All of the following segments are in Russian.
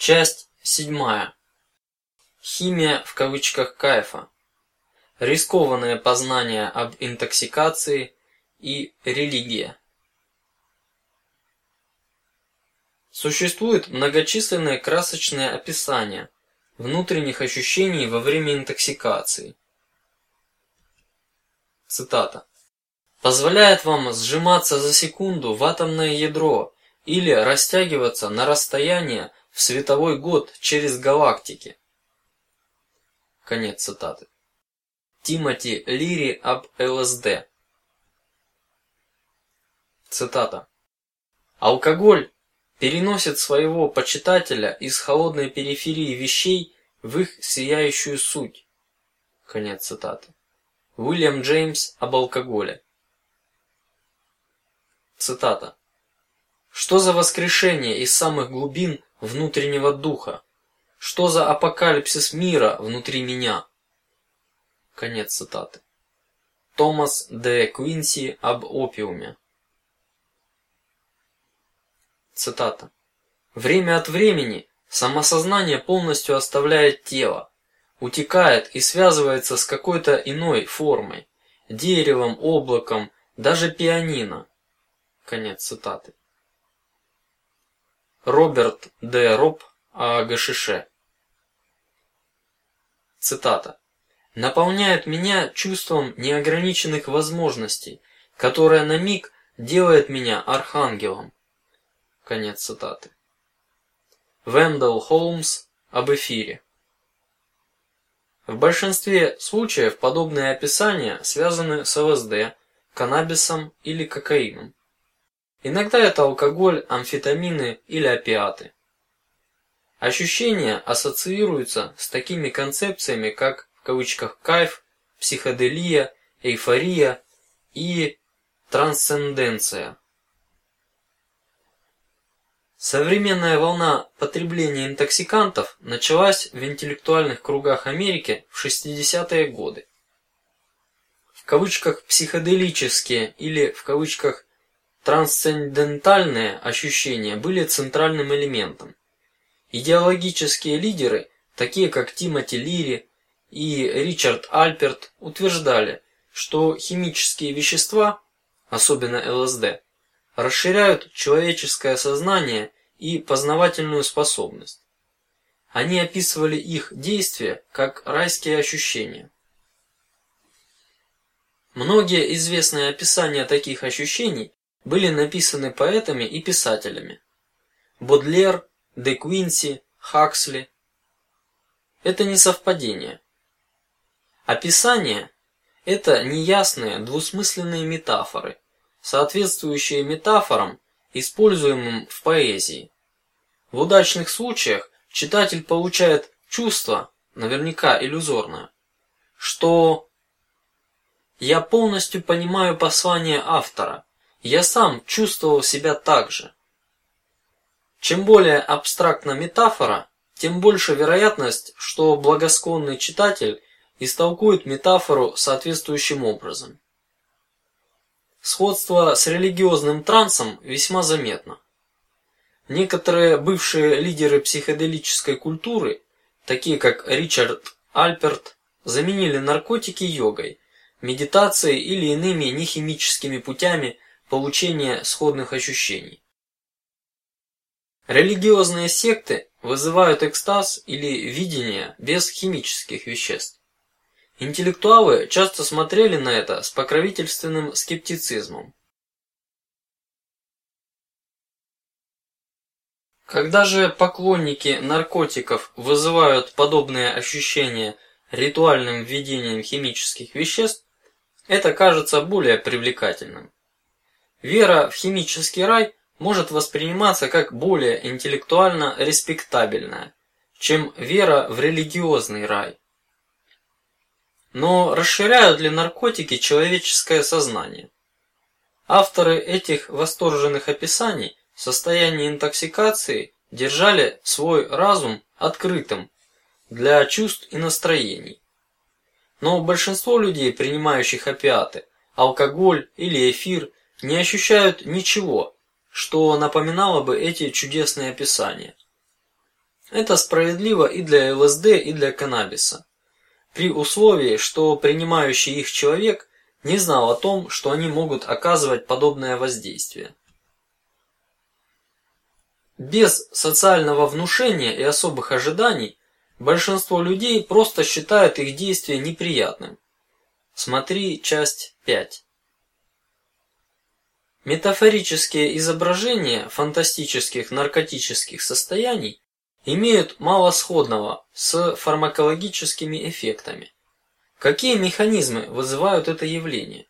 Часть седьмая. Химия в кавычках кайфа. Рискованные познания об интоксикации и религия. Существуют многочисленные красочные описания внутренних ощущений во время интоксикации. Цитата. Позволяет вам сжиматься за секунду в атомное ядро или растягиваться на расстояние в световой год через галактики. Конец цитаты. Тимоти Лири об ЛСД. Цитата. Алкоголь переносит своего почитателя из холодной периферии вещей в их сияющую суть. Конец цитаты. Уильям Джеймс об алкоголе. Цитата. Что за воскрешение из самых глубин внутреннего духа? Что за апокалипсис мира внутри меня? Конец цитаты. Томас Д. Квинси об опиуме. Цитата. Время от времени самосознание полностью оставляет тело, утекает и связывается с какой-то иной формой, деревом, облаком, даже пианино. Конец цитаты. Роберт Д. Роб о Гашише. Цитата. Наполняет меня чувством неограниченных возможностей, которое на миг делает меня архангелом. Конец цитаты. Вендell Холмс об эфире. В большинстве случаев подобные описания связаны с ЛСД, каннабисом или кокаином. Иногда это алкоголь, амфетамины или опиаты. Ощущения ассоциируются с такими концепциями, как в кавычках кайф, психоделия, эйфория и трансценденция. Современная волна потребления интоксикантов началась в интеллектуальных кругах Америки в 60-е годы. В кавычках психоделические или в кавычках трансцендентальные ощущения были центральным элементом. Идеологические лидеры, такие как Тимоти Лири и Ричард Альперт, утверждали, что химические вещества, особенно ЛСД, расширяют человеческое сознание и познавательную способность. Они описывали их действия как райские ощущения. Многие известные описания таких ощущений были написаны поэтами и писателями: Бодлер, де Квинси, Хаксли. Это не совпадение. Описание – это неясные двусмысленные метафоры, соответствующие метафорам, используемым в поэзии. В удачных случаях читатель получает чувство, наверняка иллюзорное, что я полностью понимаю послание автора, я сам чувствовал себя так же. Чем более абстрактна метафора, тем больше вероятность, что благосклонный читатель истолкует метафору соответствующим образом. Сходство с религиозным трансом весьма заметно. Некоторые бывшие лидеры психоделической культуры, такие как Ричард Альперт, заменили наркотики йогой, медитацией или иными нехимическими путями получения сходных ощущений. Религиозные секты вызывают экстаз или видение без химических веществ. Интеллектуалы часто смотрели на это с покровительственным скептицизмом. Когда же поклонники наркотиков вызывают подобные ощущения ритуальным введением химических веществ, это кажется более привлекательным. Вера в химический рай может восприниматься как более интеллектуально респектабельная, чем вера в религиозный рай. Но расширяют ли наркотики человеческое сознание? Авторы этих восторженных описаний состояния интоксикации держали свой разум открытым для чувств и настроений. Но большинство людей, принимающих опиаты, алкоголь или эфир, не ощущают ничего, что напоминало бы эти чудесные описания. Это справедливо и для ЛСД, и для каннабиса, при условии, что принимающий их человек не знал о том, что они могут оказывать подобное воздействие. Без социального внушения и особых ожиданий большинство людей просто считают их действия неприятным. Смотри часть 5. Метафорические изображения фантастических наркотических состояний имеют мало сходного с фармакологическими эффектами. Какие механизмы вызывают это явление?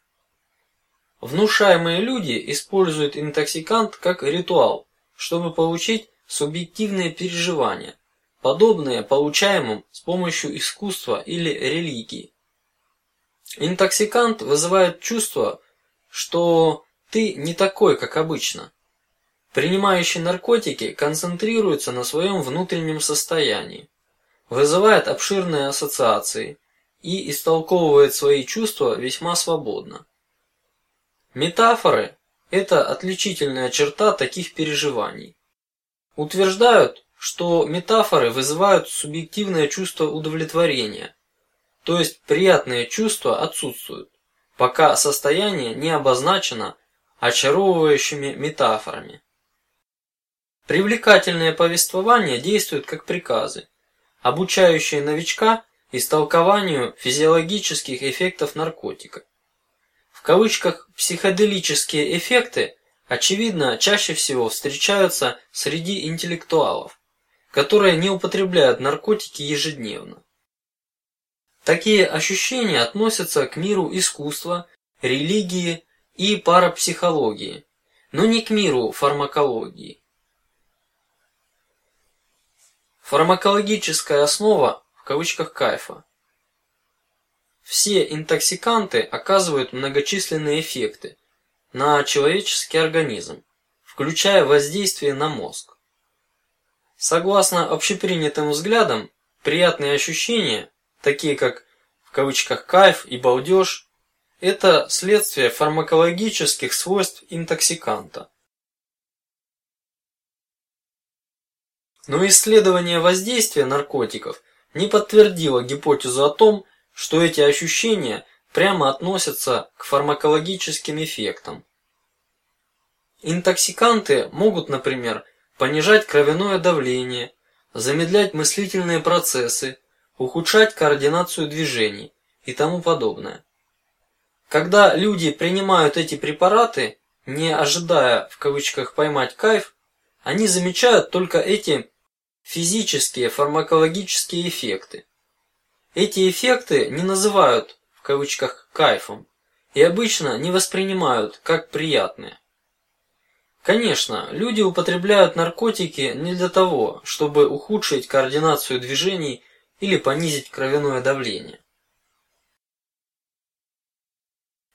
Внушаемые люди используют интоксикант как ритуал, чтобы получить субъективные переживания, подобные получаемым с помощью искусства или религии. Интоксикант вызывает чувство, что ты не такой, как обычно. Принимающий наркотики концентрируется на своем внутреннем состоянии, вызывает обширные ассоциации и истолковывает свои чувства весьма свободно. Метафоры – это отличительная черта таких переживаний. Утверждают, что метафоры вызывают субъективное чувство удовлетворения, то есть приятные чувства отсутствуют, пока состояние не обозначено очаровывающими метафорами. Привлекательные повествования действуют как приказы, обучающие новичка истолкованию физиологических эффектов наркотика. В кавычках психоделические эффекты очевидно чаще всего встречаются среди интеллектуалов, которые не употребляют наркотики ежедневно. Такие ощущения относятся к миру искусства, религии и парапсихологии, но не к миру фармакологии. Фармакологическая основа в кавычках кайфа. Все интоксиканты оказывают многочисленные эффекты на человеческий организм, включая воздействие на мозг. Согласно общепринятым взглядам, приятные ощущения, такие как в кавычках кайф и балдеж, это следствие фармакологических свойств интоксиканта. Но исследование воздействия наркотиков не подтвердило гипотезу о том, что эти ощущения прямо относятся к фармакологическим эффектам. Интоксиканты могут, например, понижать кровяное давление, замедлять мыслительные процессы, ухудшать координацию движений и тому подобное. Когда люди принимают эти препараты, не ожидая в кавычках поймать кайф, они замечают только эти физические фармакологические эффекты. Эти эффекты не называют в кавычках кайфом и обычно не воспринимают как приятные. Конечно, люди употребляют наркотики не для того, чтобы ухудшить координацию движений или понизить кровяное давление.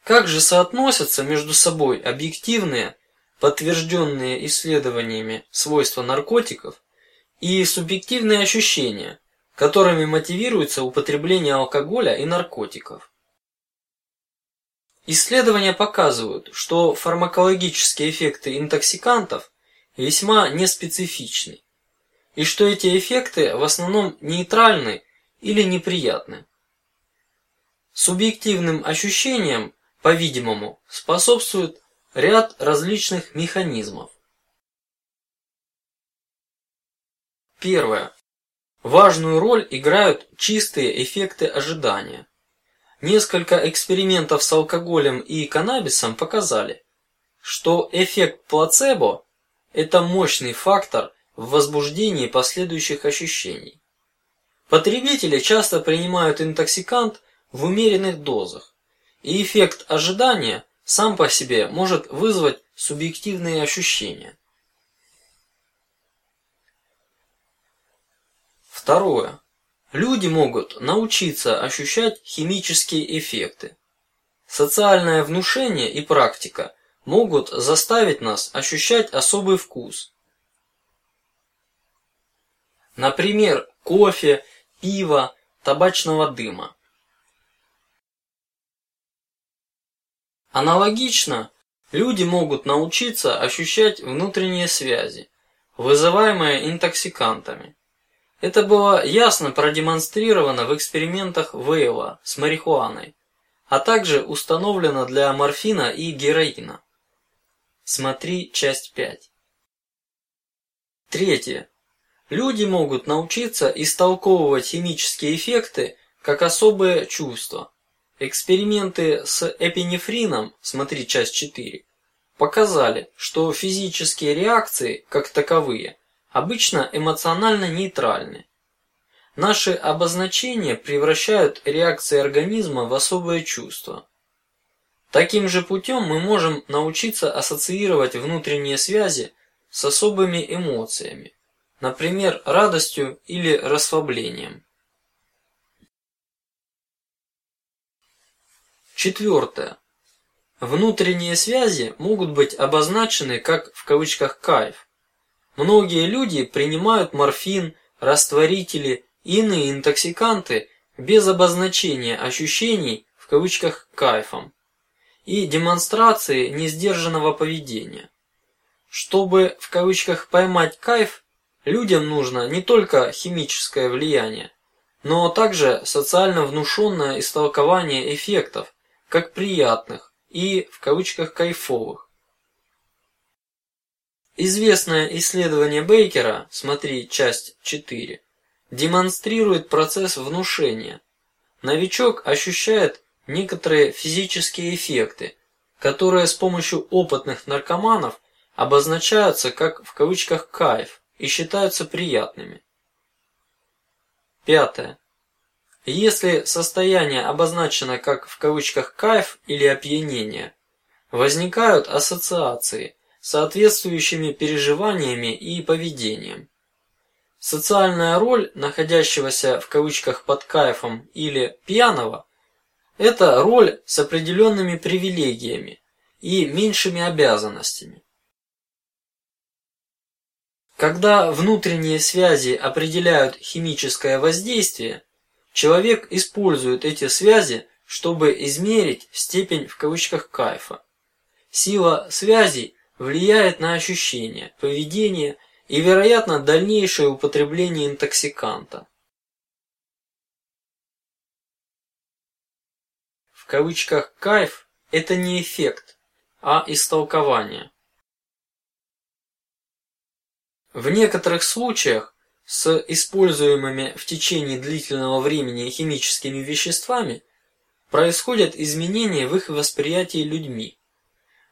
Как же соотносятся между собой объективные, подтвержденные исследованиями свойства наркотиков и субъективные ощущения, которыми мотивируется употребление алкоголя и наркотиков. Исследования показывают, что фармакологические эффекты интоксикантов весьма неспецифичны, и что эти эффекты в основном нейтральны или неприятны. Субъективным ощущениям, по-видимому, способствует ряд различных механизмов. Первое. Важную роль играют чистые эффекты ожидания. Несколько экспериментов с алкоголем и каннабисом показали, что эффект плацебо – это мощный фактор в возбуждении последующих ощущений. Потребители часто принимают интоксикант в умеренных дозах, и эффект ожидания сам по себе может вызвать субъективные ощущения. Второе. Люди могут научиться ощущать химические эффекты. Социальное внушение и практика могут заставить нас ощущать особый вкус. Например, кофе, пива, табачного дыма. Аналогично, люди могут научиться ощущать внутренние связи, вызываемые интоксикантами Это было ясно продемонстрировано в экспериментах Вейла с марихуаной, а также установлено для морфина и героина. Смотри часть 5. Третье. Люди могут научиться истолковывать химические эффекты как особые чувства. Эксперименты с эпинефрином, смотри часть 4, показали, что физические реакции, как таковые, обычно эмоционально нейтральны. Наши обозначения превращают реакции организма в особое чувство. Таким же путем мы можем научиться ассоциировать внутренние связи с особыми эмоциями, например, радостью или расслаблением. Четвертое. Внутренние связи могут быть обозначены как в кавычках кайф. Многие люди принимают морфин, растворители и иные интоксиканты без обозначения ощущений в кавычках кайфом и демонстрации несдержанного поведения. Чтобы в кавычках поймать кайф, людям нужно не только химическое влияние, но также социально внушенное истолкование эффектов, как приятных, и в кавычках кайфовых. Известное исследование Бейкера, смотри часть 4, демонстрирует процесс внушения. Новичок ощущает некоторые физические эффекты, которые с помощью опытных наркоманов обозначаются как в кавычках кайф и считаются приятными. Пятое. Если состояние обозначено как в кавычках кайф или опьянение, возникают ассоциации, соответствующими переживаниями и поведением. Социальная роль находящегося в кавычках под кайфом или пьяного – это роль с определенными привилегиями и меньшими обязанностями. Когда внутренние связи определяют химическое воздействие, Человек использует эти связи, чтобы измерить степень в кавычках кайфа. Сила связей влияет на ощущения, поведение и, вероятно, дальнейшее употребление интоксиканта. В кавычках кайф – это не эффект, а истолкование. В некоторых случаях с используемыми в течение длительного времени химическими веществами происходят изменения в их восприятии людьми.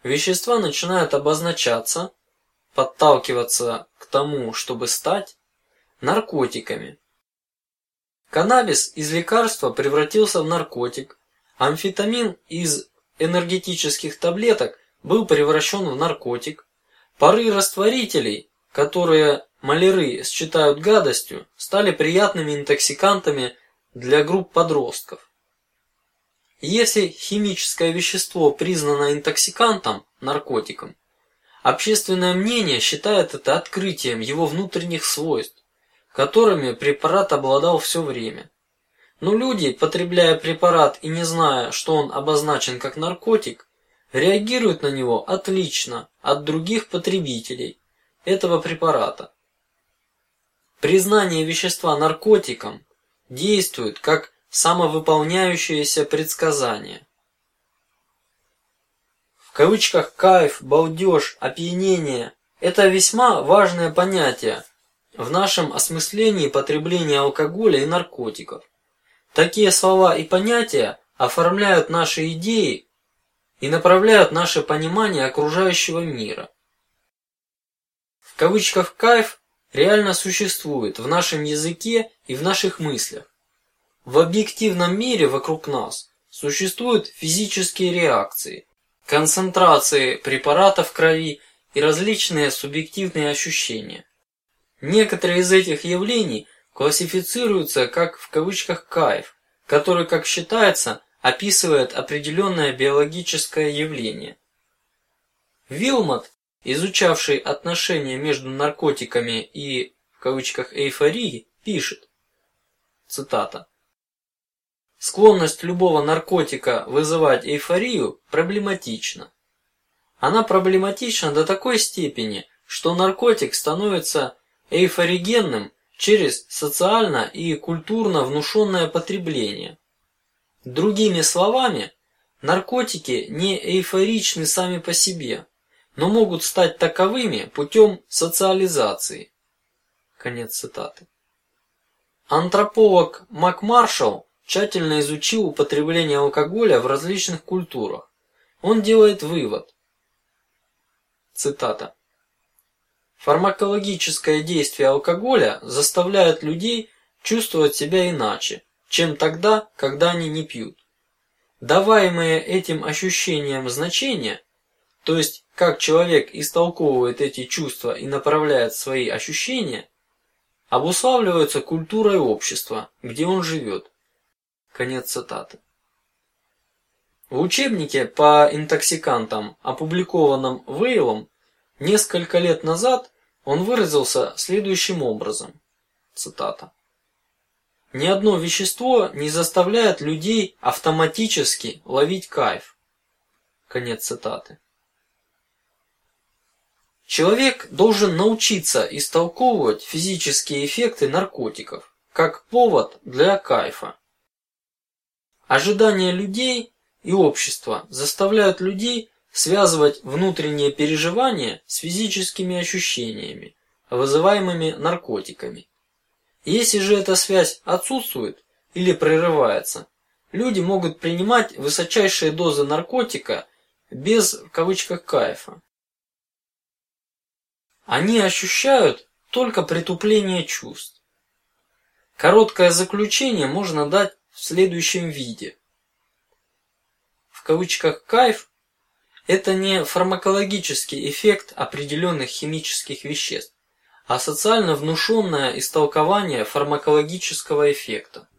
Вещества начинают обозначаться, подталкиваться к тому, чтобы стать наркотиками. Каннабис из лекарства превратился в наркотик, амфетамин из энергетических таблеток был превращен в наркотик, пары растворителей, которые маляры считают гадостью, стали приятными интоксикантами для групп подростков. Если химическое вещество признано интоксикантом, наркотиком, общественное мнение считает это открытием его внутренних свойств, которыми препарат обладал все время. Но люди, потребляя препарат и не зная, что он обозначен как наркотик, реагируют на него отлично от других потребителей этого препарата. Признание вещества наркотиком действует как самовыполняющееся предсказание. В кавычках кайф, балдеж, опьянение – это весьма важное понятие в нашем осмыслении потребления алкоголя и наркотиков. Такие слова и понятия оформляют наши идеи и направляют наше понимание окружающего мира. В кавычках кайф реально существует в нашем языке и в наших мыслях. В объективном мире вокруг нас существуют физические реакции, концентрации препаратов в крови и различные субъективные ощущения. Некоторые из этих явлений классифицируются как в кавычках кайф, который, как считается, описывает определенное биологическое явление. Вилмот изучавший отношения между наркотиками и в кавычках эйфорией, пишет: цитата: Склонность любого наркотика вызывать эйфорию проблематична. Она проблематична до такой степени, что наркотик становится эйфоригенным через социально и культурно внушенное потребление. Другими словами, наркотики не эйфоричны сами по себе, но могут стать таковыми путем социализации. Конец цитаты. Антрополог Макмаршалл тщательно изучил употребление алкоголя в различных культурах. Он делает вывод. Цитата. Фармакологическое действие алкоголя заставляет людей чувствовать себя иначе, чем тогда, когда они не пьют. Даваемые этим ощущениям значения, то есть как человек истолковывает эти чувства и направляет свои ощущения, обуславливаются культурой общества, где он живет. Конец цитаты. В учебнике по интоксикантам, опубликованном Вейлом несколько лет назад, он выразился следующим образом. Цитата. Ни одно вещество не заставляет людей автоматически ловить кайф. Конец цитаты. Человек должен научиться истолковывать физические эффекты наркотиков как повод для кайфа. Ожидания людей и общества заставляют людей связывать внутренние переживания с физическими ощущениями, вызываемыми наркотиками. Если же эта связь отсутствует или прерывается, люди могут принимать высочайшие дозы наркотика без в кавычках кайфа. Они ощущают только притупление чувств. Короткое заключение можно дать в следующем виде. В кавычках кайф – это не фармакологический эффект определенных химических веществ, а социально внушенное истолкование фармакологического эффекта.